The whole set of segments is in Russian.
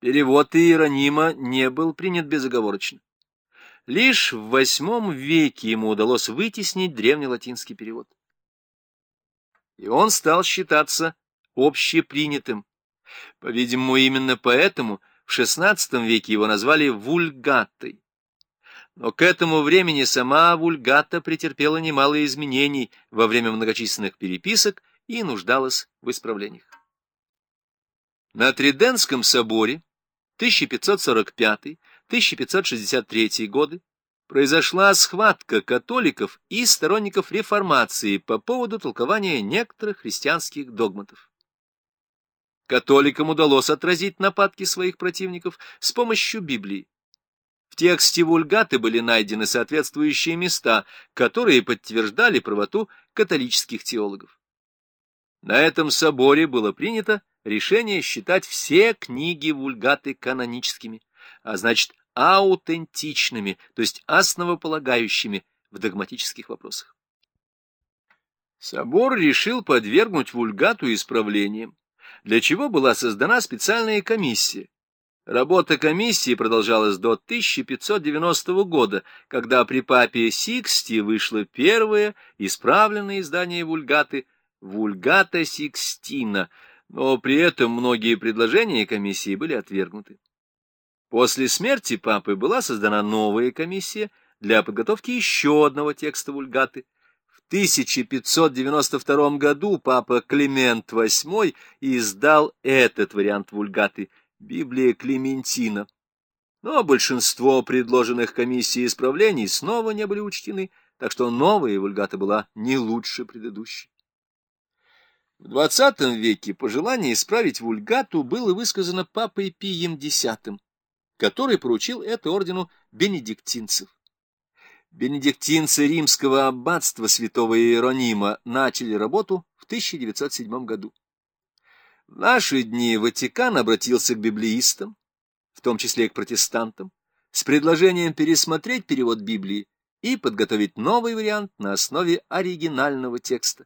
Перевод Иеронима не был принят безоговорочно. Лишь в восьмом веке ему удалось вытеснить древнелатинский перевод. И он стал считаться общепринятым. По-видимому, именно поэтому в XVI веке его назвали вульгатой. Но к этому времени сама вульгата претерпела немало изменений во время многочисленных переписок и нуждалась в исправлениях. На Триденском соборе 1545-1563 годы произошла схватка католиков и сторонников реформации по поводу толкования некоторых христианских догматов. Католикам удалось отразить нападки своих противников с помощью Библии. В тексте вульгаты были найдены соответствующие места, которые подтверждали правоту католических теологов. На этом соборе было принято решение считать все книги вульгаты каноническими, а значит аутентичными, то есть основополагающими в догматических вопросах. Собор решил подвергнуть вульгату исправлениям, для чего была создана специальная комиссия. Работа комиссии продолжалась до 1590 года, когда при папе Сиксте вышло первое исправленное издание вульгаты «Vulgata Sixtina», но при этом многие предложения комиссии были отвергнуты. После смерти папы была создана новая комиссия для подготовки еще одного текста вульгаты. В 1592 году папа Климент VIII издал этот вариант вульгаты «Библия Клементина». Но большинство предложенных комиссией исправлений снова не были учтены, так что новая вульгата была не лучше предыдущей. В XX веке пожелание исправить вульгату было высказано папой Пием X, который поручил это ордену бенедиктинцев. Бенедиктинцы римского аббатства святого Иеронима начали работу в 1907 году. В наши дни Ватикан обратился к библеистам, в том числе и к протестантам, с предложением пересмотреть перевод Библии и подготовить новый вариант на основе оригинального текста.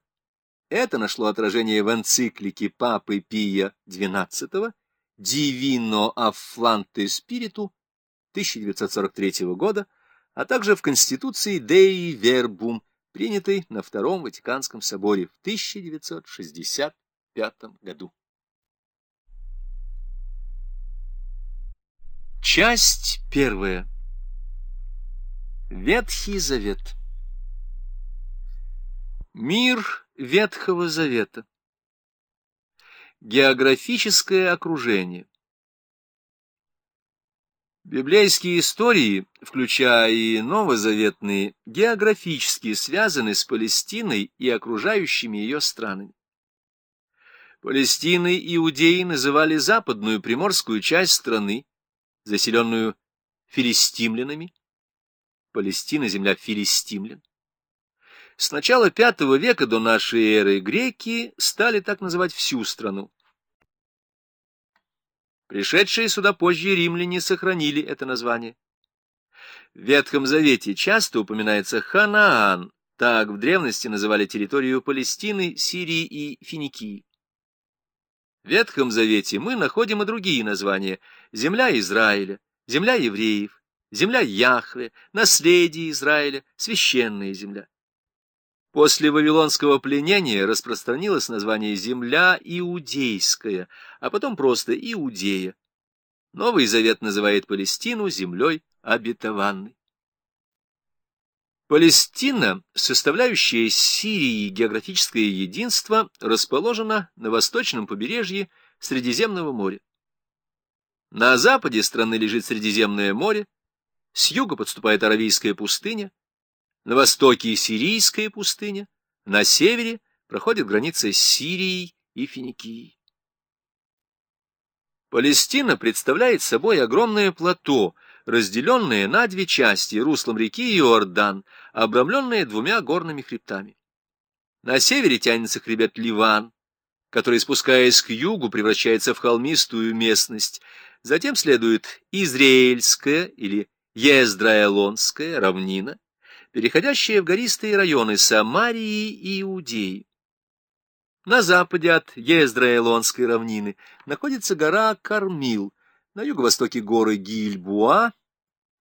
Это нашло отражение в энциклике Папы Пия XII «Divino Afflante Spiritu» 1943 года, а также в Конституции Dei Verbum, принятой на Втором Ватиканском соборе в 1965 году. Часть первая. Ветхий Завет. Мир Ветхого Завета. Географическое окружение. Библейские истории, включая и новозаветные, географически связаны с Палестиной и окружающими ее странами. Палестиной иудеи называли западную приморскую часть страны, заселенную филистимлянами. Палестина — земля филистимлян. С начала V века до нашей эры греки стали так называть всю страну. Пришедшие сюда позже римляне сохранили это название. В Ветхом Завете часто упоминается Ханаан, так в древности называли территорию Палестины, Сирии и Финикии. В Ветхом Завете мы находим и другие названия – земля Израиля, земля евреев, земля Яхве, наследие Израиля, священная земля. После вавилонского пленения распространилось название «земля иудейская», а потом просто «Иудея». Новый Завет называет Палестину землей обетованной. Палестина, составляющая Сирии географическое единство, расположена на восточном побережье Средиземного моря. На западе страны лежит Средиземное море, с юга подступает Аравийская пустыня, на востоке Сирийская пустыня, на севере проходит граница с Сирией и Финикией. Палестина представляет собой огромное плато, разделенное на две части руслом реки Иордан, обрамленное двумя горными хребтами. На севере тянется хребет Ливан, который, спускаясь к югу, превращается в холмистую местность. Затем следует Израильская или Ездраэлонская равнина, переходящая в гористые районы Самарии и Иудеи. На западе от Ездраэлонской равнины находится гора Кармил, на юго-востоке горы Гильбуа,